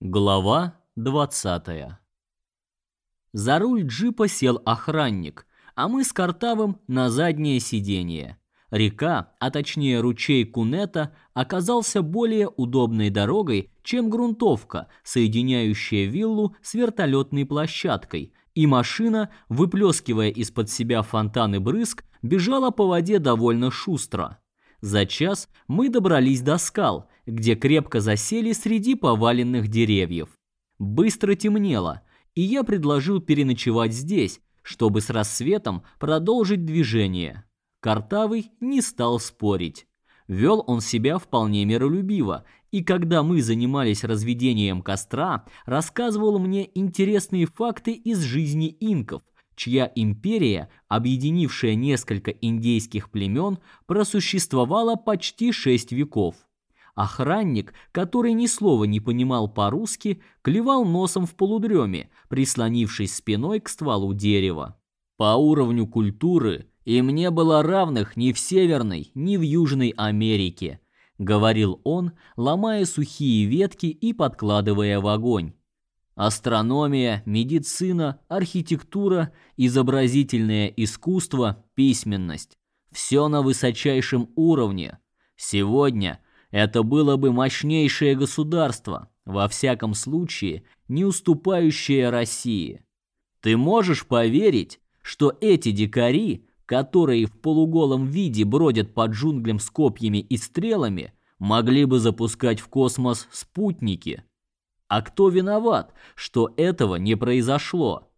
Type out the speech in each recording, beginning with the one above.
Глава 20. За руль джипа сел охранник, а мы с Картавым на заднее сиденье. Река, а точнее ручей Кунета, оказался более удобной дорогой, чем грунтовка, соединяющая виллу с вертолетной площадкой, и машина, выплескивая из-под себя фонтаны брызг, бежала по воде довольно шустро. За час мы добрались до скал, где крепко засели среди поваленных деревьев. Быстро темнело, и я предложил переночевать здесь, чтобы с рассветом продолжить движение. Картавый не стал спорить. Вел он себя вполне миролюбиво, и когда мы занимались разведением костра, рассказывал мне интересные факты из жизни инков – чья империя, объединившая несколько индейских племен, просуществовала почти шесть веков. Охранник, который ни слова не понимал по-русски, клевал носом в полудреме, прислонившись спиной к стволу дерева. По уровню культуры им не было равных ни в Северной, ни в Южной Америке, говорил он, ломая сухие ветки и подкладывая в огонь. Астрономия, медицина, архитектура, изобразительное искусство, письменность. Все на высочайшем уровне. Сегодня это было бы мощнейшее государство, во всяком случае, не уступающее России. Ты можешь поверить, что эти дикари, которые в полуголом виде бродят под джунглям с копьями и стрелами, могли бы запускать в космос спутники – а кто виноват, что этого не произошло?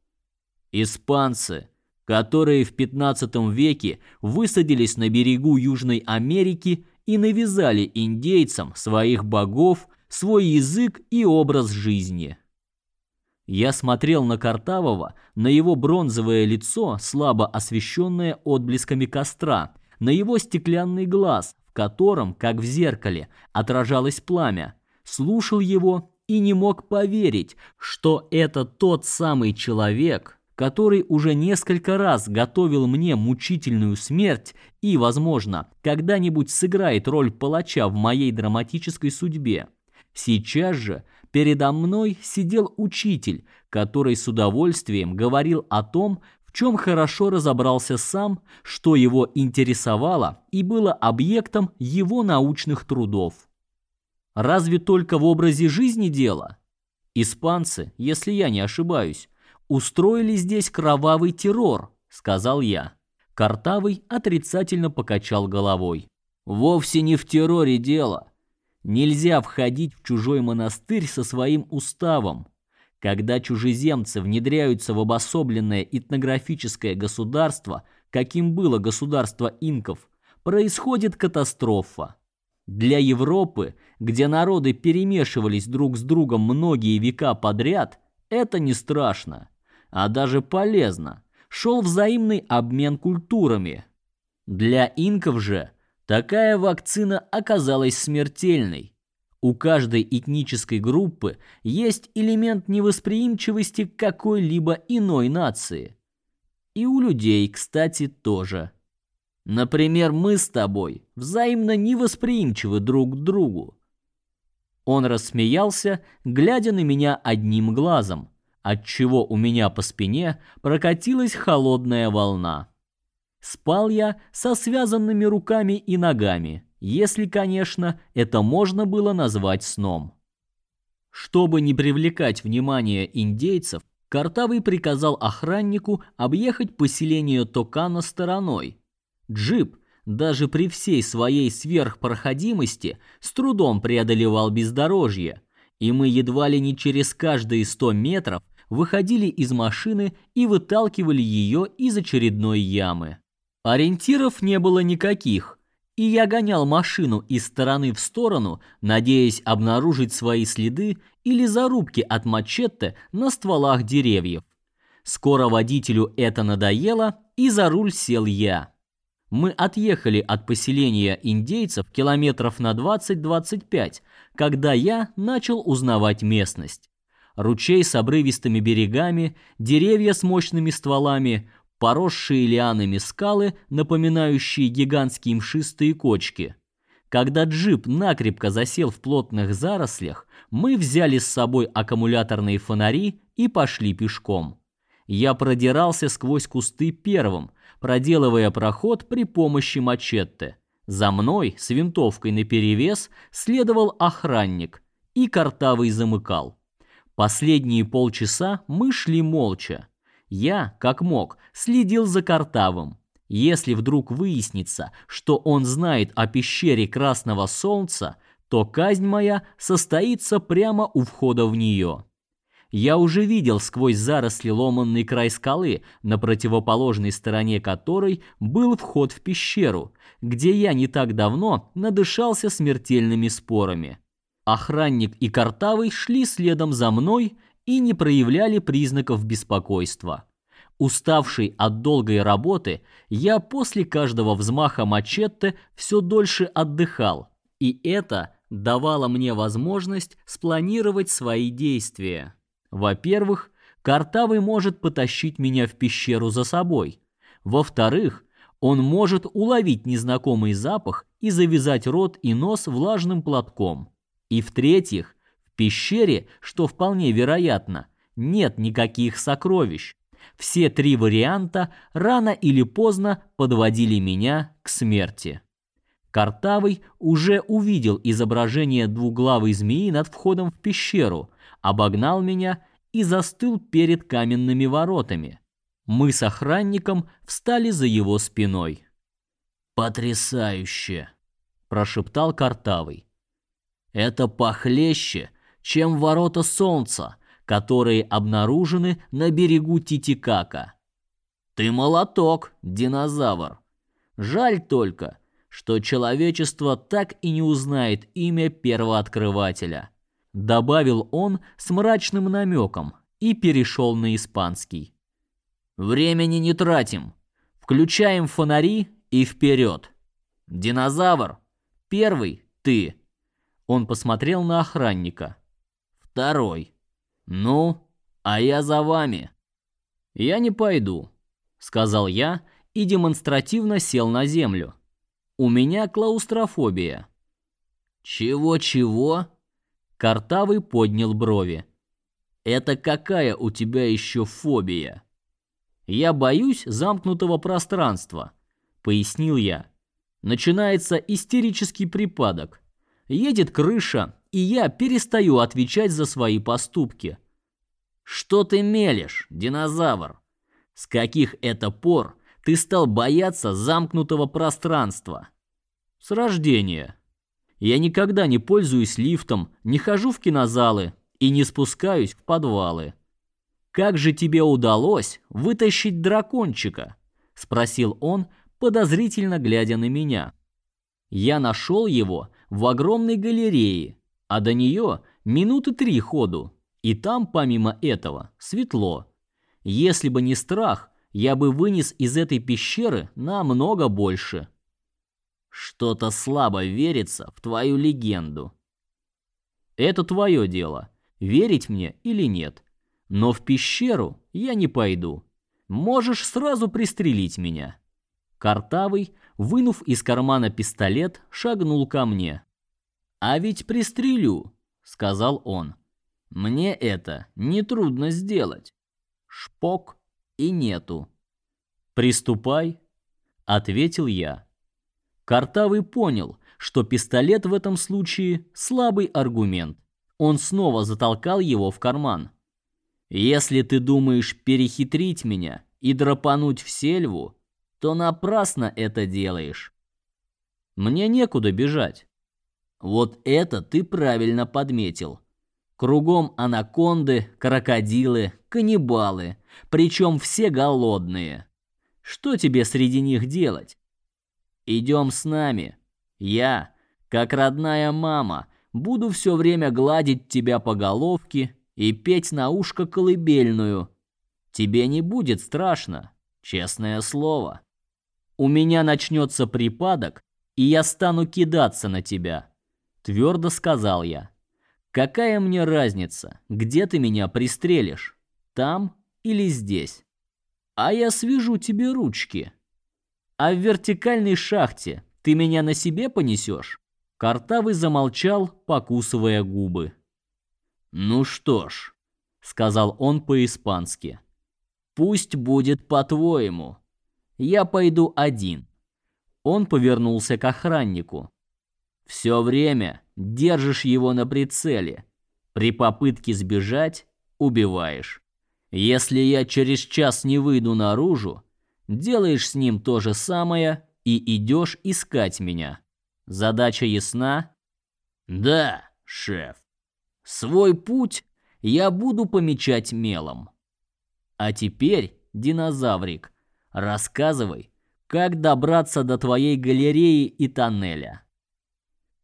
Испанцы, которые в 15 веке высадились на берегу Южной Америки и навязали индейцам своих богов, свой язык и образ жизни. Я смотрел на Картавого, на его бронзовое лицо, слабо освещенное отблесками костра, на его стеклянный глаз, в котором, как в зеркале, отражалось пламя, слушал его и не мог поверить, что это тот самый человек, который уже несколько раз готовил мне мучительную смерть и, возможно, когда-нибудь сыграет роль палача в моей драматической судьбе. Сейчас же передо мной сидел учитель, который с удовольствием говорил о том, в чем хорошо разобрался сам, что его интересовало и было объектом его научных трудов. Разве только в образе жизни дело? Испанцы, если я не ошибаюсь, устроили здесь кровавый террор, сказал я. Картавый отрицательно покачал головой. Вовсе не в терроре дело. Нельзя входить в чужой монастырь со своим уставом. Когда чужеземцы внедряются в обособленное этнографическое государство, каким было государство инков, происходит катастрофа. Для Европы, где народы перемешивались друг с другом многие века подряд, это не страшно, а даже полезно. Шел взаимный обмен культурами. Для инков же такая вакцина оказалась смертельной. У каждой этнической группы есть элемент невосприимчивости к какой-либо иной нации. И у людей, кстати, тоже. Например, мы с тобой взаимно невосприимчивы друг к другу. Он рассмеялся, глядя на меня одним глазом, отчего у меня по спине прокатилась холодная волна. Спал я со связанными руками и ногами, если, конечно, это можно было назвать сном. Чтобы не привлекать внимание индейцев, Картавый приказал охраннику объехать поселение Токана стороной, Джип, даже при всей своей сверхпроходимости, с трудом преодолевал бездорожье, и мы едва ли не через каждые сто метров выходили из машины и выталкивали ее из очередной ямы. Ориентиров не было никаких, и я гонял машину из стороны в сторону, надеясь обнаружить свои следы или зарубки от мачете на стволах деревьев. Скоро водителю это надоело, и за руль сел я. Мы отъехали от поселения индейцев километров на 20-25, когда я начал узнавать местность. Ручей с обрывистыми берегами, деревья с мощными стволами, поросшие лианами скалы, напоминающие гигантские мшистые кочки. Когда джип накрепко засел в плотных зарослях, мы взяли с собой аккумуляторные фонари и пошли пешком. Я продирался сквозь кусты первым, проделывая проход при помощи мачете. За мной с винтовкой наперевес следовал охранник, и Картавый замыкал. Последние полчаса мы шли молча. Я, как мог, следил за Картавым. Если вдруг выяснится, что он знает о пещере Красного Солнца, то казнь моя состоится прямо у входа в нее. Я уже видел сквозь заросли ломанный край скалы, на противоположной стороне которой был вход в пещеру, где я не так давно надышался смертельными спорами. Охранник и Картавый шли следом за мной и не проявляли признаков беспокойства. Уставший от долгой работы, я после каждого взмаха мачете все дольше отдыхал, и это давало мне возможность спланировать свои действия. Во-первых, Картавый может потащить меня в пещеру за собой. Во-вторых, он может уловить незнакомый запах и завязать рот и нос влажным платком. И в-третьих, в пещере, что вполне вероятно, нет никаких сокровищ. Все три варианта рано или поздно подводили меня к смерти. Картавый уже увидел изображение двуглавой змеи над входом в пещеру, обогнал меня и застыл перед каменными воротами. Мы с охранником встали за его спиной. «Потрясающе!» – прошептал Картавый. «Это похлеще, чем ворота солнца, которые обнаружены на берегу Титикака. Ты молоток, динозавр. Жаль только, что человечество так и не узнает имя первооткрывателя. Добавил он с мрачным намеком и перешел на испанский. Времени не тратим. Включаем фонари и вперед. Динозавр, первый ты. Он посмотрел на охранника. Второй. «Ну, а я за вами». «Я не пойду», — сказал я и демонстративно сел на землю. «У меня клаустрофобия». «Чего-чего?» Картавый поднял брови. «Это какая у тебя еще фобия?» «Я боюсь замкнутого пространства», — пояснил я. Начинается истерический припадок. Едет крыша, и я перестаю отвечать за свои поступки. Что ты мелешь, динозавр? С каких это пор ты стал бояться замкнутого пространства? С рождения. Я никогда не пользуюсь лифтом, не хожу в кинозалы и не спускаюсь в подвалы. Как же тебе удалось вытащить дракончика? спросил он, подозрительно глядя на меня. Я нашел его в огромной галерее, а до нее минуты три ходу, и там, помимо этого, светло. Если бы не страх, я бы вынес из этой пещеры намного больше. Что-то слабо верится в твою легенду. Это твое дело, верить мне или нет. Но в пещеру я не пойду. Можешь сразу пристрелить меня. Картавый, вынув из кармана пистолет, шагнул ко мне. «А ведь пристрелю», — сказал он. «Мне это нетрудно сделать. Шпок и нету». «Приступай», — ответил я. Картавый понял, что пистолет в этом случае слабый аргумент. Он снова затолкал его в карман. «Если ты думаешь перехитрить меня и драпануть в сельву, то напрасно это делаешь. Мне некуда бежать. Вот это ты правильно подметил. Кругом анаконды, крокодилы, каннибалы, причем все голодные. Что тебе среди них делать? Идем с нами. Я, как родная мама, буду все время гладить тебя по головке и петь на ушко колыбельную. Тебе не будет страшно, честное слово. У меня начнется припадок, и я стану кидаться на тебя твердо сказал я. Какая мне разница, где ты меня пристрелишь? Там или здесь? А я свяжу тебе ручки. А в вертикальной шахте ты меня на себе понесешь? Картавый замолчал, покусывая губы. «Ну что ж», — сказал он по-испански, — «пусть будет по-твоему. Я пойду один». Он повернулся к охраннику. «Все время держишь его на прицеле. При попытке сбежать убиваешь. Если я через час не выйду наружу, делаешь с ним то же самое и идешь искать меня. Задача ясна? Да, шеф. Свой путь я буду помечать мелом. А теперь, динозаврик, рассказывай, как добраться до твоей галереи и тоннеля.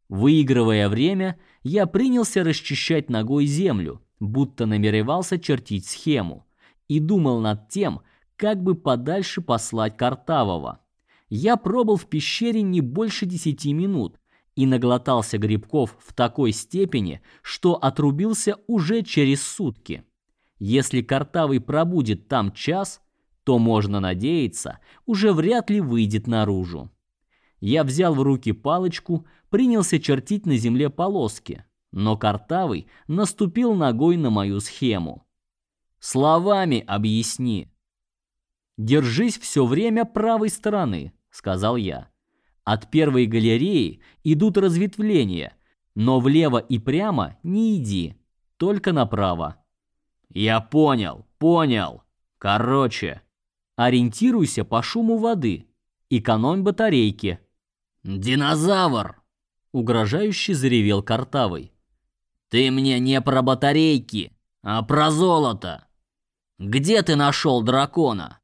Выигрывая время, я принялся расчищать ногой землю, будто намеревался чертить схему, и думал над тем, как бы подальше послать Картавого. Я пробыл в пещере не больше десяти минут и наглотался грибков в такой степени, что отрубился уже через сутки. Если Картавый пробудет там час, то можно надеяться, уже вряд ли выйдет наружу. Я взял в руки палочку, принялся чертить на земле полоски, но Картавый наступил ногой на мою схему. Словами объясни. Держись все время правой стороны, сказал я. От первой галереи идут разветвления, но влево и прямо не иди, только направо. Я понял, понял. Короче, ориентируйся по шуму воды, экономь батарейки. Динозавр, угрожающе заревел Картавый. Ты мне не про батарейки, а про золото. Где ты нашел дракона?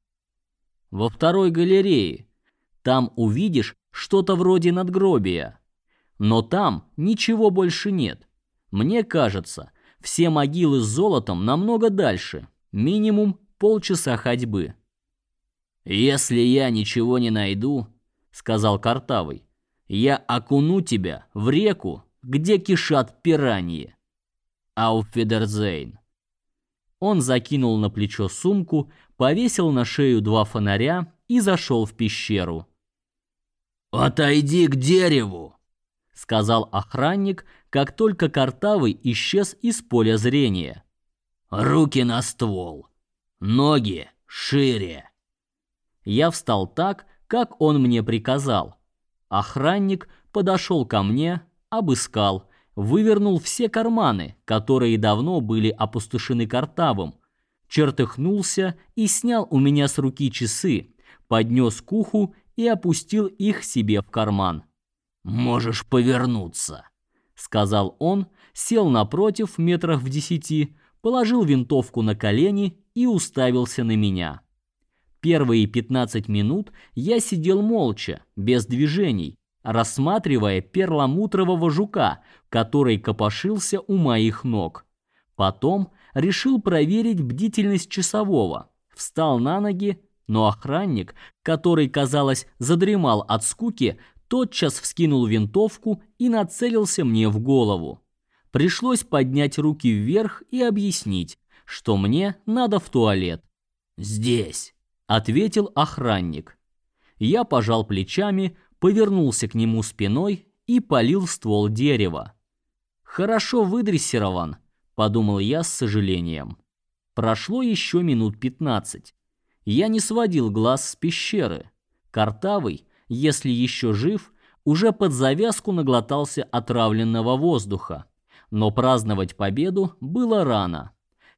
Во второй галерее. Там увидишь что-то вроде надгробия. Но там ничего больше нет. Мне кажется, все могилы с золотом намного дальше, минимум полчаса ходьбы. Если я ничего не найду, сказал Картавый, я окуну тебя в реку, где кишат пираньи. Ауфидерзейн. Он закинул на плечо сумку, повесил на шею два фонаря и зашел в пещеру. «Отойди к дереву!» — сказал охранник, как только Картавый исчез из поля зрения. «Руки на ствол, ноги шире!» Я встал так, как он мне приказал. Охранник подошел ко мне, обыскал, вывернул все карманы, которые давно были опустошены Картавым, чертыхнулся и снял у меня с руки часы, поднес к уху и опустил их себе в карман. «Можешь повернуться», — сказал он, сел напротив метрах в десяти, положил винтовку на колени и уставился на меня. Первые пятнадцать минут я сидел молча, без движений, рассматривая перламутрового жука, который копошился у моих ног. Потом решил проверить бдительность часового. Встал на ноги, но охранник, который, казалось, задремал от скуки, тотчас вскинул винтовку и нацелился мне в голову. Пришлось поднять руки вверх и объяснить, что мне надо в туалет. «Здесь», — ответил охранник. Я пожал плечами, повернулся к нему спиной и полил ствол дерева. Хорошо выдрессирован, подумал я с сожалением. Прошло еще минут пятнадцать. Я не сводил глаз с пещеры. Картавый, если еще жив, уже под завязку наглотался отравленного воздуха. Но праздновать победу было рано.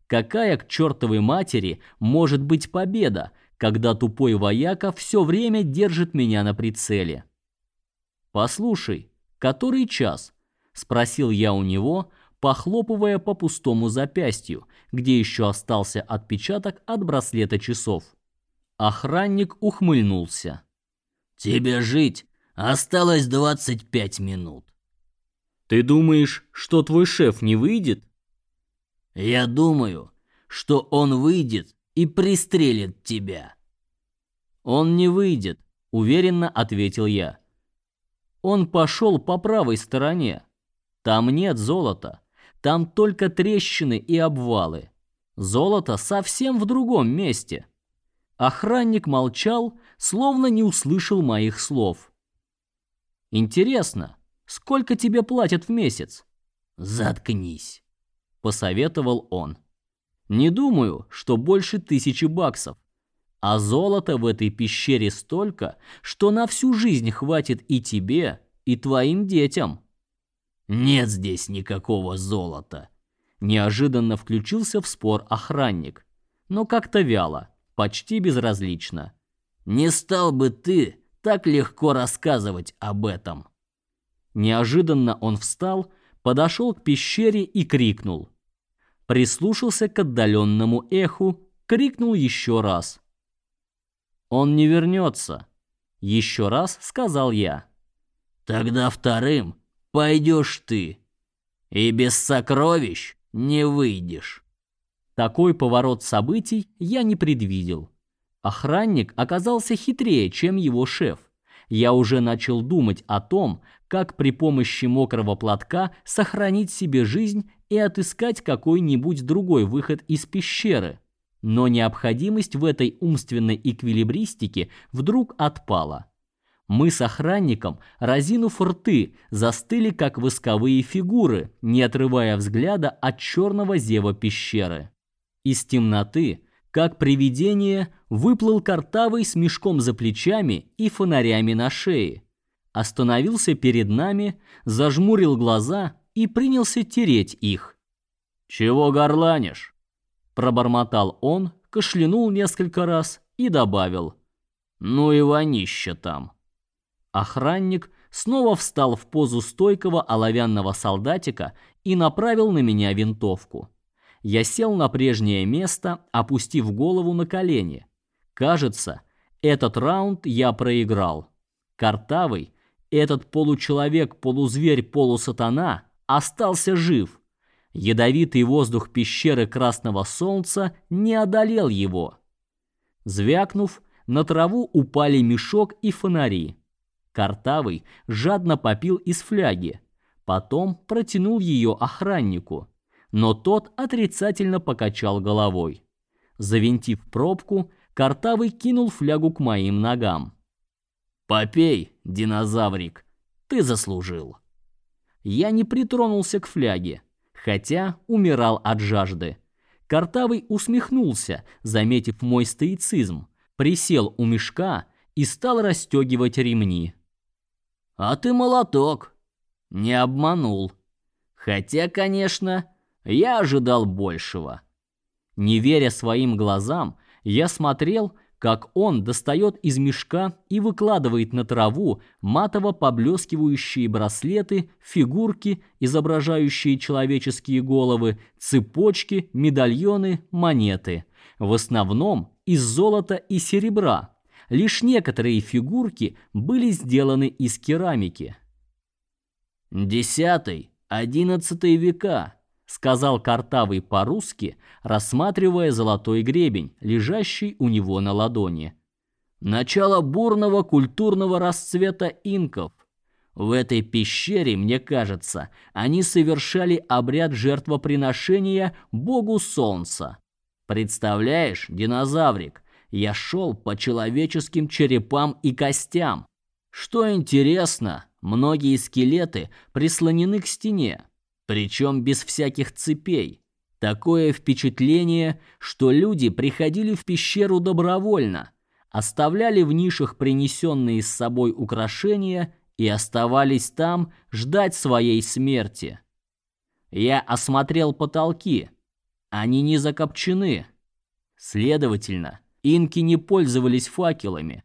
Какая к чертовой матери может быть победа, когда тупой вояка все время держит меня на прицеле? «Послушай, который час?» — спросил я у него, похлопывая по пустому запястью, где еще остался отпечаток от браслета часов. Охранник ухмыльнулся. «Тебе жить осталось двадцать пять минут». «Ты думаешь, что твой шеф не выйдет?» «Я думаю, что он выйдет и пристрелит тебя». «Он не выйдет», — уверенно ответил я. Он пошел по правой стороне. Там нет золота. Там только трещины и обвалы. Золото совсем в другом месте. Охранник молчал, словно не услышал моих слов. Интересно, Сколько тебе платят в месяц? Заткнись, посоветовал он. Не думаю, что больше тысячи баксов. А золота в этой пещере столько, что на всю жизнь хватит и тебе, и твоим детям. Нет здесь никакого золота. Неожиданно включился в спор охранник, но как-то вяло, почти безразлично. Не стал бы ты так легко рассказывать об этом. Неожиданно он встал, подошел к пещере и крикнул. Прислушался к отдаленному эху, крикнул еще раз. Он не вернется. Еще раз сказал я. Тогда вторым пойдешь ты. И без сокровищ не выйдешь. Такой поворот событий я не предвидел. Охранник оказался хитрее, чем его шеф. Я уже начал думать о том, как при помощи мокрого платка сохранить себе жизнь и отыскать какой-нибудь другой выход из пещеры. Но необходимость в этой умственной эквилибристике вдруг отпала. Мы с охранником, разинув рты, застыли как восковые фигуры, не отрывая взгляда от черного зева пещеры. Из темноты, как привидение, выплыл картавый с мешком за плечами и фонарями на шее. Остановился перед нами, зажмурил глаза и принялся тереть их. «Чего горланишь?» Пробормотал он, кашлянул несколько раз и добавил. «Ну и вонище там». Охранник снова встал в позу стойкого оловянного солдатика и направил на меня винтовку. Я сел на прежнее место, опустив голову на колени. Кажется, этот раунд я проиграл. Картавый, этот получеловек, полузверь, полусатана остался жив. Ядовитый воздух пещеры Красного Солнца не одолел его. Звякнув, на траву упали мешок и фонари. Картавый жадно попил из фляги, потом протянул ее охраннику, но тот отрицательно покачал головой. Завинтив пробку, Картавый кинул флягу к моим ногам. «Попей, динозаврик, ты заслужил». Я не притронулся к фляге хотя умирал от жажды. Картавый усмехнулся, заметив мой стоицизм, присел у мешка и стал расстегивать ремни. А ты молоток. Не обманул. Хотя, конечно, я ожидал большего. Не веря своим глазам, я смотрел, как он достает из мешка и выкладывает на траву матово поблескивающие браслеты, фигурки, изображающие человеческие головы, цепочки, медальоны, монеты. В основном из золота и серебра. Лишь некоторые фигурки были сделаны из керамики. Одиннадцатый века, сказал Картавый по-русски, рассматривая золотой гребень, лежащий у него на ладони. Начало бурного культурного расцвета инков. В этой пещере, мне кажется, они совершали обряд жертвоприношения богу солнца. Представляешь, динозаврик, я шел по человеческим черепам и костям. Что интересно, многие скелеты прислонены к стене, причем без всяких цепей. Такое впечатление, что люди приходили в пещеру добровольно, оставляли в нишах принесенные с собой украшения и оставались там ждать своей смерти. Я осмотрел потолки. Они не закопчены. Следовательно, инки не пользовались факелами.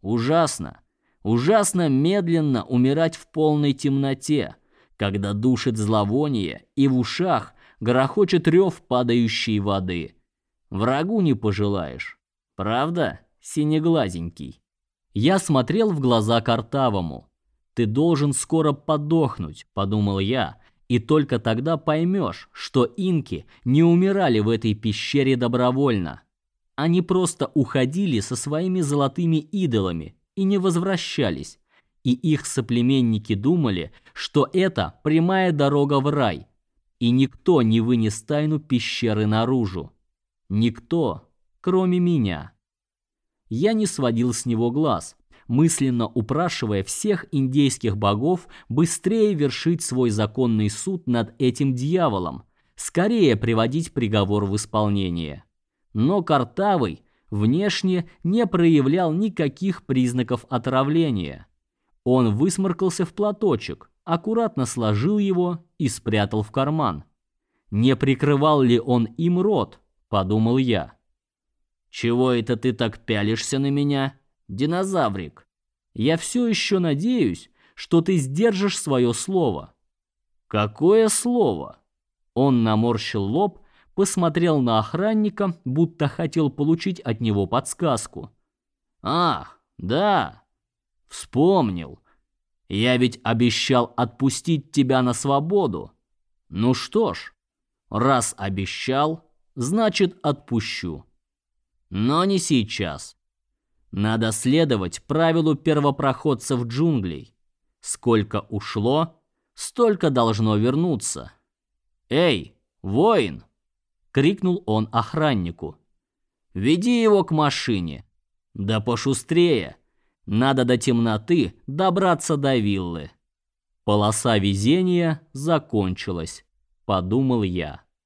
Ужасно, ужасно медленно умирать в полной темноте когда душит зловоние и в ушах грохочет рев падающей воды. Врагу не пожелаешь. Правда, синеглазенький? Я смотрел в глаза Картавому. Ты должен скоро подохнуть, подумал я, и только тогда поймешь, что инки не умирали в этой пещере добровольно. Они просто уходили со своими золотыми идолами и не возвращались и их соплеменники думали, что это прямая дорога в рай, и никто не вынес тайну пещеры наружу. Никто, кроме меня. Я не сводил с него глаз. мысленно упрашивая всех индейских богов быстрее вершить свой законный суд над этим дьяволом, скорее приводить приговор в исполнение. Но Картавый внешне не проявлял никаких признаков отравления. Он высморкался в платочек, аккуратно сложил его и спрятал в карман. Не прикрывал ли он им рот, подумал я. Чего это ты так пялишься на меня, динозаврик? Я все еще надеюсь, что ты сдержишь свое слово. Какое слово? Он наморщил лоб, посмотрел на охранника, будто хотел получить от него подсказку. Ах, да. Вспомнил. Я ведь обещал отпустить тебя на свободу. Ну что ж, раз обещал, значит, отпущу. Но не сейчас. Надо следовать правилу первопроходцев джунглей. Сколько ушло, столько должно вернуться. Эй, воин, крикнул он охраннику. Веди его к машине. Да пошустрее. Надо до темноты добраться до виллы. Полоса везения закончилась, подумал я.